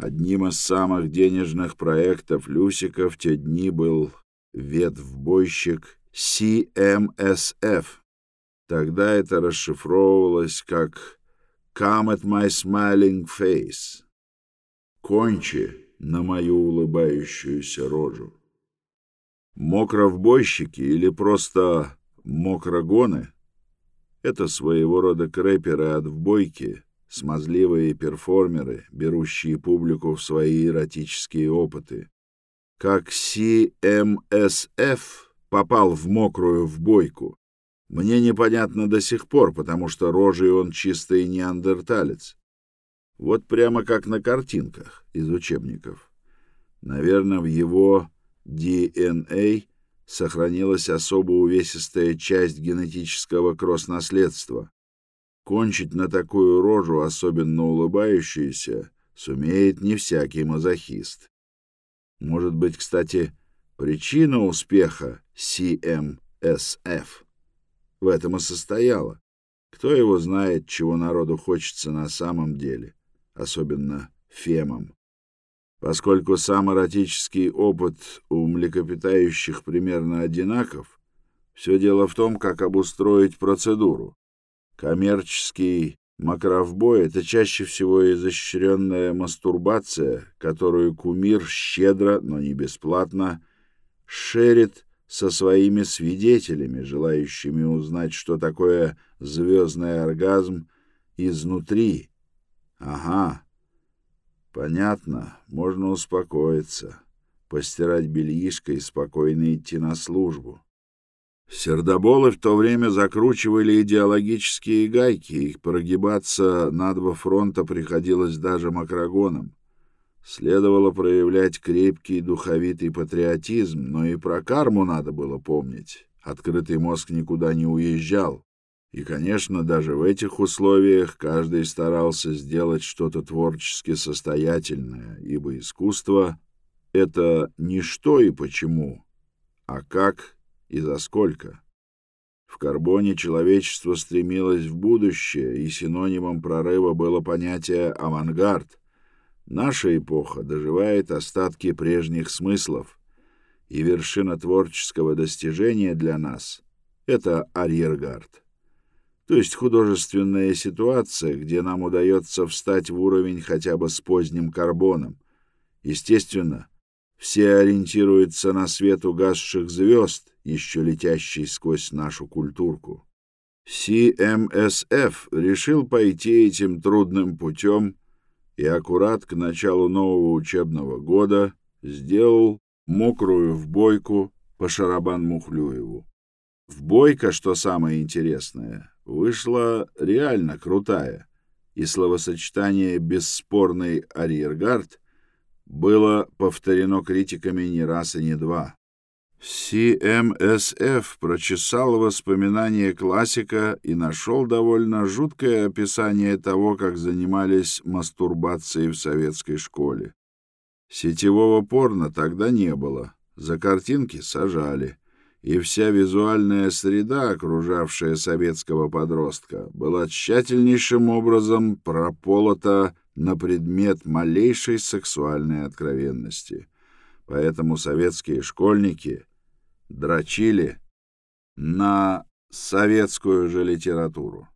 Одним из самых денежных проектов Люсика в те дни был ветвбойщик CMSF. Тогда это расшифровывалось как «Come at my smiling face» — «Кончи на мою улыбающуюся рожу». Мокровбойщики или просто мокрогоны — это своего рода крэперы от вбойки, смазливые перформеры, берущие публику в свои эротические опыты. Как CMSF попал в мокрую вбойку, мне непонятно до сих пор, потому что рожей он чистый неандерталец. Вот прямо как на картинках из учебников. Наверное, в его DNA сохранилась особо увесистая часть генетического кросс-наследства. Кончить на такую рожу, особенно улыбающуюся, сумеет не всякий мазохист. Может быть, кстати, причина успеха CMSF в этом и состояла. Кто его знает, чего народу хочется на самом деле, особенно фемам. Поскольку сам эротический опыт у млекопитающих примерно одинаков, все дело в том, как обустроить процедуру. Коммерческий макровбой — это чаще всего изощренная мастурбация, которую кумир щедро, но не бесплатно, шерит со своими свидетелями, желающими узнать, что такое звездный оргазм изнутри. Ага, понятно, можно успокоиться, постирать бельишко и спокойно идти на службу. Сердоболы в то время закручивали идеологические гайки, их прогибаться на два фронта приходилось даже макрогонам. Следовало проявлять крепкий духовитый патриотизм, но и про карму надо было помнить. Открытый мозг никуда не уезжал. И, конечно, даже в этих условиях каждый старался сделать что-то творчески состоятельное, ибо искусство — это не что и почему, а как и за сколько. В карбоне человечество стремилось в будущее, и синонимом прорыва было понятие «авангард», Наша эпоха доживает остатки прежних смыслов, и вершина творческого достижения для нас — это арьергард. То есть художественная ситуация, где нам удается встать в уровень хотя бы с поздним карбоном. Естественно, все ориентируются на свет угасших звезд, еще летящий сквозь нашу культурку. CMSF решил пойти этим трудным путем — и аккурат к началу нового учебного года сделал мокрую вбойку по Шарабан-Мухлюеву. Вбойка, что самое интересное, вышла реально крутая, и словосочетание «бесспорный арьергард» было повторено критиками не раз и не два. CMSF прочесал воспоминания классика и нашел довольно жуткое описание того, как занимались мастурбацией в советской школе. Сетевого порно тогда не было, за картинки сажали, и вся визуальная среда, окружавшая советского подростка, была тщательнейшим образом прополота на предмет малейшей сексуальной откровенности. Поэтому советские школьники дрочили на советскую же литературу.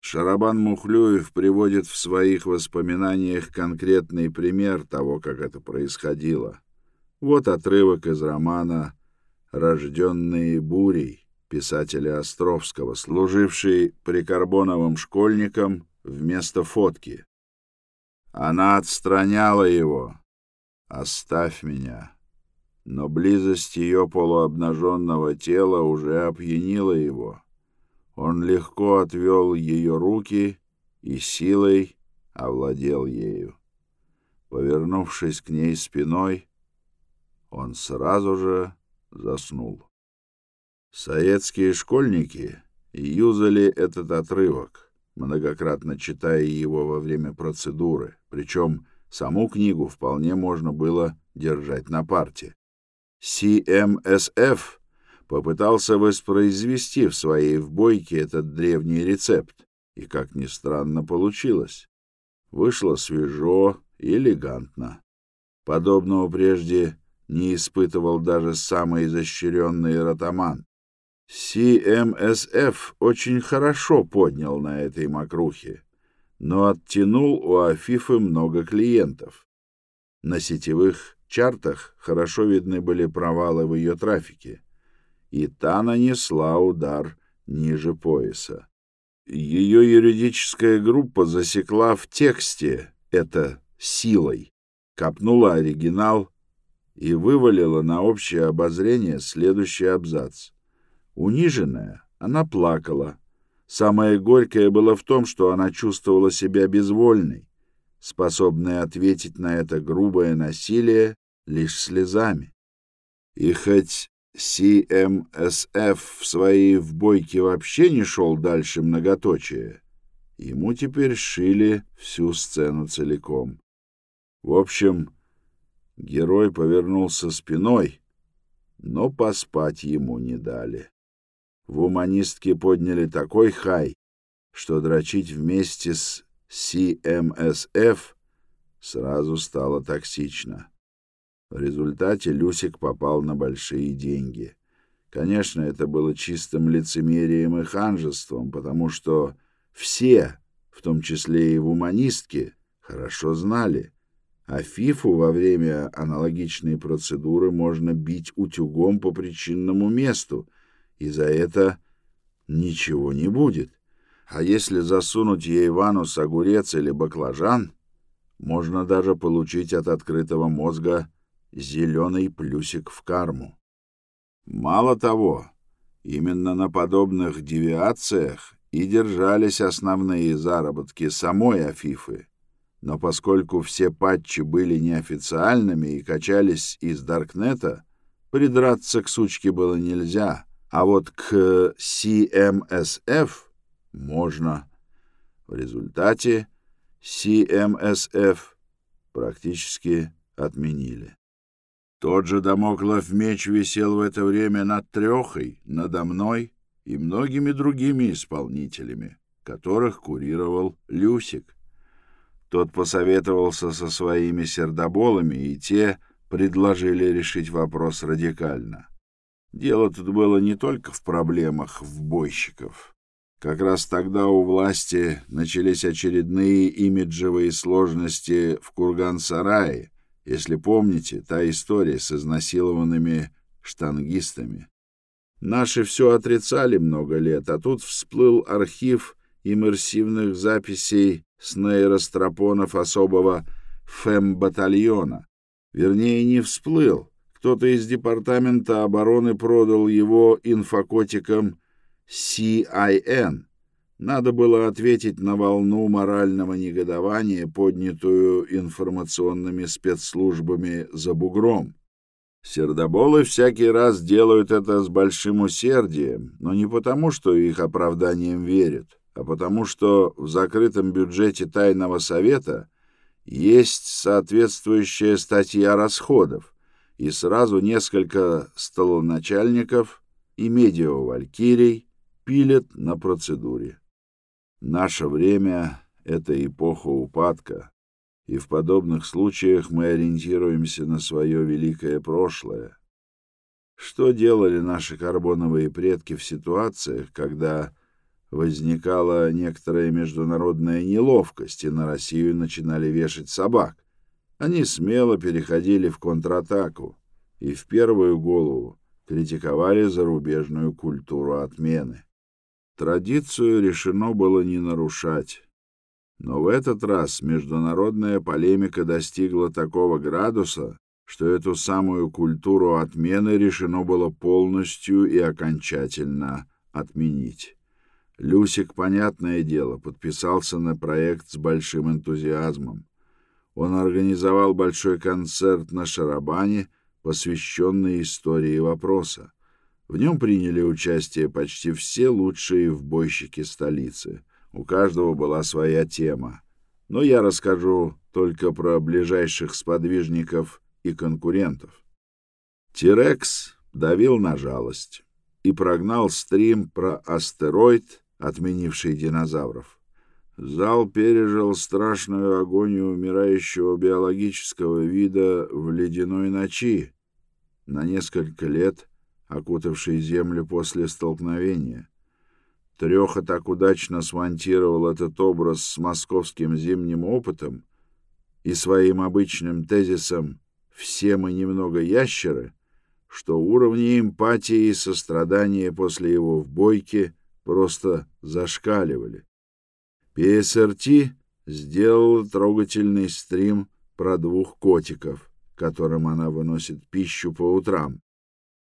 Шарабан Мухлюев приводит в своих воспоминаниях конкретный пример того, как это происходило. Вот отрывок из романа «Рожденные бурей» писателя Островского, служивший прикарбоновым школьником вместо фотки. Она отстраняла его. «Оставь меня» но близость ее полуобнаженного тела уже опьянила его. Он легко отвел ее руки и силой овладел ею. Повернувшись к ней спиной, он сразу же заснул. Советские школьники юзали этот отрывок, многократно читая его во время процедуры, причем саму книгу вполне можно было держать на парте. CMSF попытался воспроизвести в своей вбойке этот древний рецепт, и, как ни странно, получилось. Вышло свежо, элегантно. Подобного прежде не испытывал даже самый изощренный ротаман. CMSF очень хорошо поднял на этой мокрухе, но оттянул у Афифы много клиентов. На сетевых чартах хорошо видны были провалы в ее трафике, и та нанесла удар ниже пояса. Ее юридическая группа засекла в тексте это силой, копнула оригинал и вывалила на общее обозрение следующий абзац. Униженная, она плакала. Самое горькое было в том, что она чувствовала себя безвольной, способной ответить на это грубое насилие лишь слезами. И хоть CMSF в своей вбойке вообще не шел дальше многоточия, ему теперь шили всю сцену целиком. В общем, герой повернулся спиной, но поспать ему не дали. В уманистке подняли такой хай, что дрочить вместе с CMSF сразу стало токсично. В результате Люсик попал на большие деньги. Конечно, это было чистым лицемерием и ханжеством, потому что все, в том числе и в уманистке, хорошо знали, а ФИФУ во время аналогичной процедуры можно бить утюгом по причинному месту, и за это ничего не будет. А если засунуть ей в анус огурец или баклажан, можно даже получить от открытого мозга зеленый плюсик в карму. Мало того, именно на подобных девиациях и держались основные заработки самой Афифы. Но поскольку все патчи были неофициальными и качались из Даркнета, придраться к сучке было нельзя, а вот к CMSF можно. В результате CMSF практически отменили. Тот же Дамоклов меч висел в это время над Трехой, надо мной и многими другими исполнителями, которых курировал Люсик. Тот посоветовался со своими сердоболами, и те предложили решить вопрос радикально. Дело тут было не только в проблемах вбойщиков. Как раз тогда у власти начались очередные имиджевые сложности в Курган-Сарае, если помните, та история с изнасилованными штангистами. Наши все отрицали много лет, а тут всплыл архив иммерсивных записей с нейростропонов особого ФЭМ-батальона. Вернее, не всплыл. Кто-то из Департамента обороны продал его инфокотикам CIN. Надо было ответить на волну морального негодования, поднятую информационными спецслужбами за бугром. Сердоболы всякий раз делают это с большим усердием, но не потому, что их оправданием верят, а потому что в закрытом бюджете Тайного Совета есть соответствующая статья расходов, и сразу несколько столоначальников и медиа-валькирий пилят на процедуре. Наше время — это эпоха упадка, и в подобных случаях мы ориентируемся на свое великое прошлое. Что делали наши карбоновые предки в ситуациях, когда возникала некоторая международная неловкость, и на Россию начинали вешать собак? Они смело переходили в контратаку и в первую голову критиковали зарубежную культуру отмены. Традицию решено было не нарушать. Но в этот раз международная полемика достигла такого градуса, что эту самую культуру отмены решено было полностью и окончательно отменить. Люсик, понятное дело, подписался на проект с большим энтузиазмом. Он организовал большой концерт на Шарабане, посвященный истории вопроса. В нем приняли участие почти все лучшие вбойщики столицы. У каждого была своя тема. Но я расскажу только про ближайших сподвижников и конкурентов. Тирекс давил на жалость и прогнал стрим про астероид, отменивший динозавров. Зал пережил страшную агонию умирающего биологического вида в ледяной ночи, на несколько лет окутавшей Землю после столкновения. Треха так удачно смонтировал этот образ с московским зимним опытом и своим обычным тезисом «все мы немного ящеры», что уровни эмпатии и сострадания после его вбойки просто зашкаливали. PSRT сделала трогательный стрим про двух котиков, которым она выносит пищу по утрам.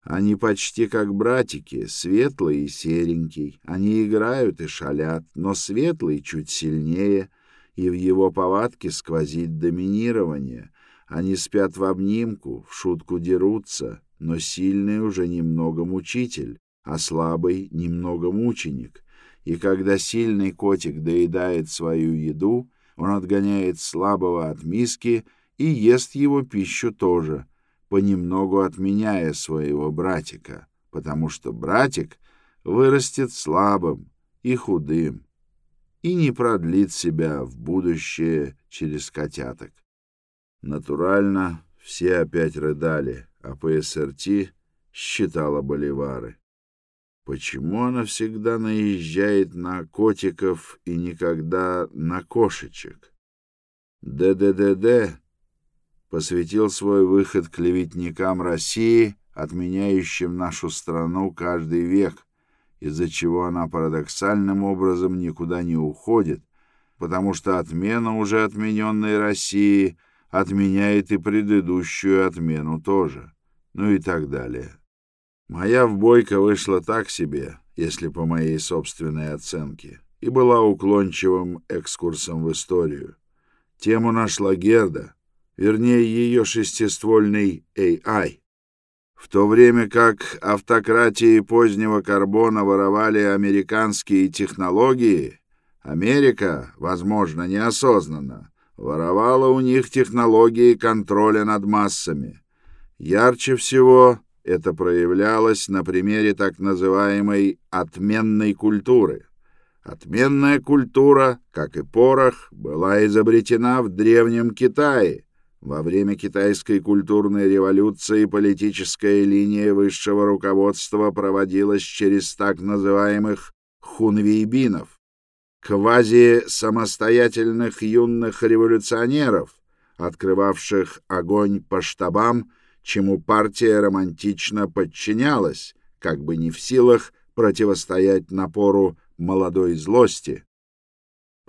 Они почти как братики, светлый и серенький. Они играют и шалят, но светлый чуть сильнее, и в его повадке сквозит доминирование. Они спят в обнимку, в шутку дерутся, но сильный уже немного мучитель, а слабый немного мученик и когда сильный котик доедает свою еду, он отгоняет слабого от миски и ест его пищу тоже, понемногу отменяя своего братика, потому что братик вырастет слабым и худым и не продлит себя в будущее через котяток. Натурально все опять рыдали, а ПСРТ считала боливары. Почему она всегда наезжает на котиков и никогда на кошечек? ДДДД посвятил свой выход клеветникам России, отменяющим нашу страну каждый век, из-за чего она парадоксальным образом никуда не уходит, потому что отмена уже отмененной России отменяет и предыдущую отмену тоже, ну и так далее. Моя вбойка вышла так себе, если по моей собственной оценке, и была уклончивым экскурсом в историю. Тему нашла Герда, вернее, ее шестиствольный AI. В то время как автократии позднего карбона воровали американские технологии, Америка, возможно, неосознанно, воровала у них технологии контроля над массами. Ярче всего это проявлялось на примере так называемой «отменной культуры». Отменная культура, как и порох, была изобретена в Древнем Китае. Во время китайской культурной революции политическая линия высшего руководства проводилась через так называемых хунвейбинов, квази-самостоятельных юных революционеров, открывавших огонь по штабам чему партия романтично подчинялась, как бы не в силах противостоять напору молодой злости.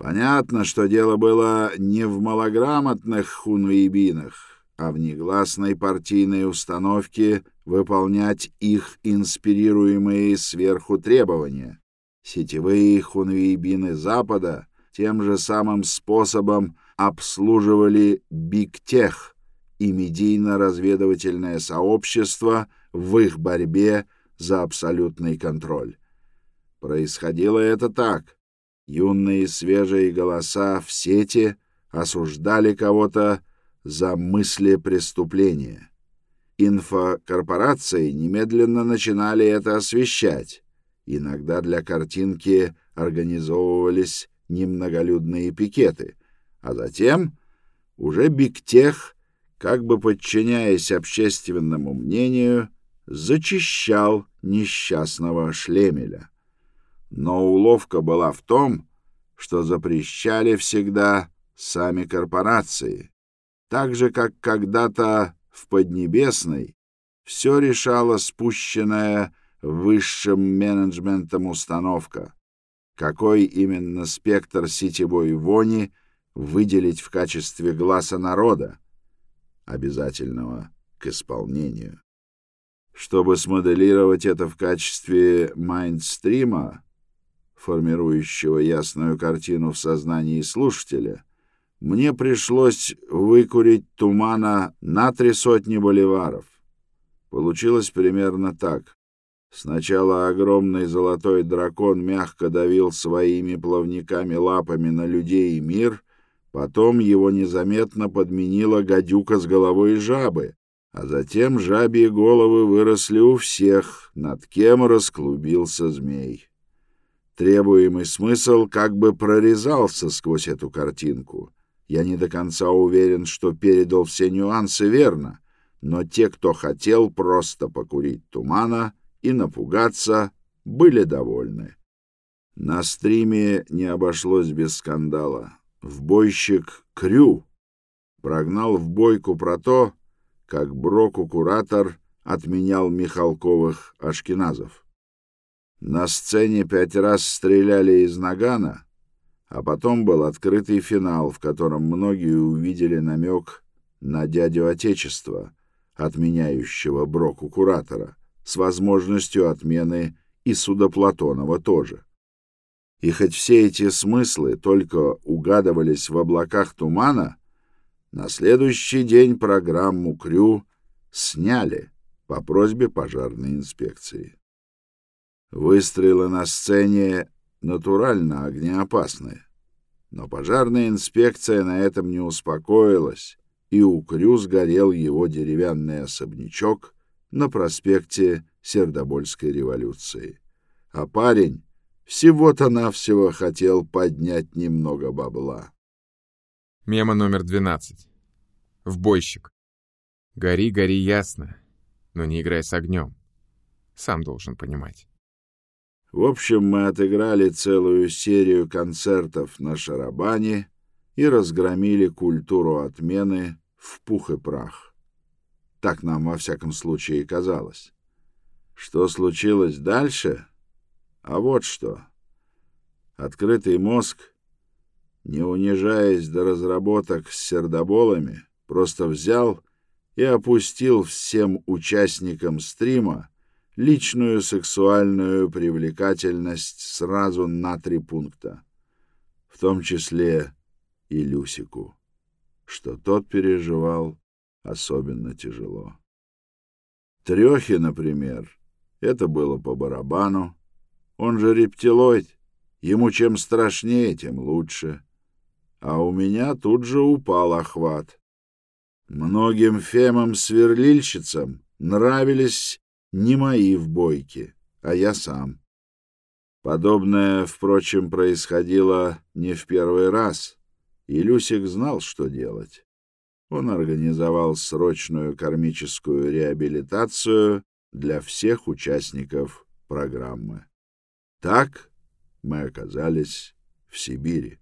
Понятно, что дело было не в малограмотных хунуибинах, а в негласной партийной установке выполнять их инспирируемые сверху требования. Сетевые хунуибины Запада тем же самым способом обслуживали бигтех, и медийно-разведывательное сообщество в их борьбе за абсолютный контроль. Происходило это так. Юные свежие голоса в сети осуждали кого-то за мысли преступления. Инфокорпорации немедленно начинали это освещать. Иногда для картинки организовывались немноголюдные пикеты, а затем уже Бигтех как бы подчиняясь общественному мнению, зачищал несчастного Шлемеля. Но уловка была в том, что запрещали всегда сами корпорации, так же, как когда-то в Поднебесной все решала спущенная высшим менеджментом установка, какой именно спектр сетевой вони выделить в качестве глаза народа, обязательного к исполнению. Чтобы смоделировать это в качестве майндстрима, формирующего ясную картину в сознании слушателя, мне пришлось выкурить тумана на три сотни боливаров. Получилось примерно так. Сначала огромный золотой дракон мягко давил своими плавниками лапами на людей и мир — Потом его незаметно подменила гадюка с головой жабы, а затем жабьи головы выросли у всех, над кем расклубился змей. Требуемый смысл как бы прорезался сквозь эту картинку. Я не до конца уверен, что передал все нюансы верно, но те, кто хотел просто покурить тумана и напугаться, были довольны. На стриме не обошлось без скандала. Вбойщик Крю прогнал в бойку про то, как Броку-куратор отменял Михалковых ашкеназов. На сцене пять раз стреляли из нагана, а потом был открытый финал, в котором многие увидели намек на дядю Отечества, отменяющего Броку-куратора, с возможностью отмены и суда Платонова тоже. И хоть все эти смыслы только угадывались в облаках тумана, на следующий день программу Крю сняли по просьбе пожарной инспекции. Выстрелы на сцене натурально огнеопасны, но пожарная инспекция на этом не успокоилась, и у Крю сгорел его деревянный особнячок на проспекте Сердобольской революции. А парень всего-то навсего хотел поднять немного бабла. Мема номер 12. Вбойщик. Гори, гори ясно, но не играй с огнем. Сам должен понимать. В общем, мы отыграли целую серию концертов на шарабане и разгромили культуру отмены в пух и прах. Так нам во всяком случае казалось. Что случилось дальше? А вот что. Открытый мозг, не унижаясь до разработок с сердоболами, просто взял и опустил всем участникам стрима личную сексуальную привлекательность сразу на три пункта, в том числе и Люсику, что тот переживал особенно тяжело. Трехе, например, это было по барабану. Он же рептилоид. Ему чем страшнее, тем лучше. А у меня тут же упал охват. Многим фемам-сверлильщицам нравились не мои в бойке, а я сам. Подобное, впрочем, происходило не в первый раз, и Люсик знал, что делать. Он организовал срочную кармическую реабилитацию для всех участников программы. Так мы оказались в Сибири.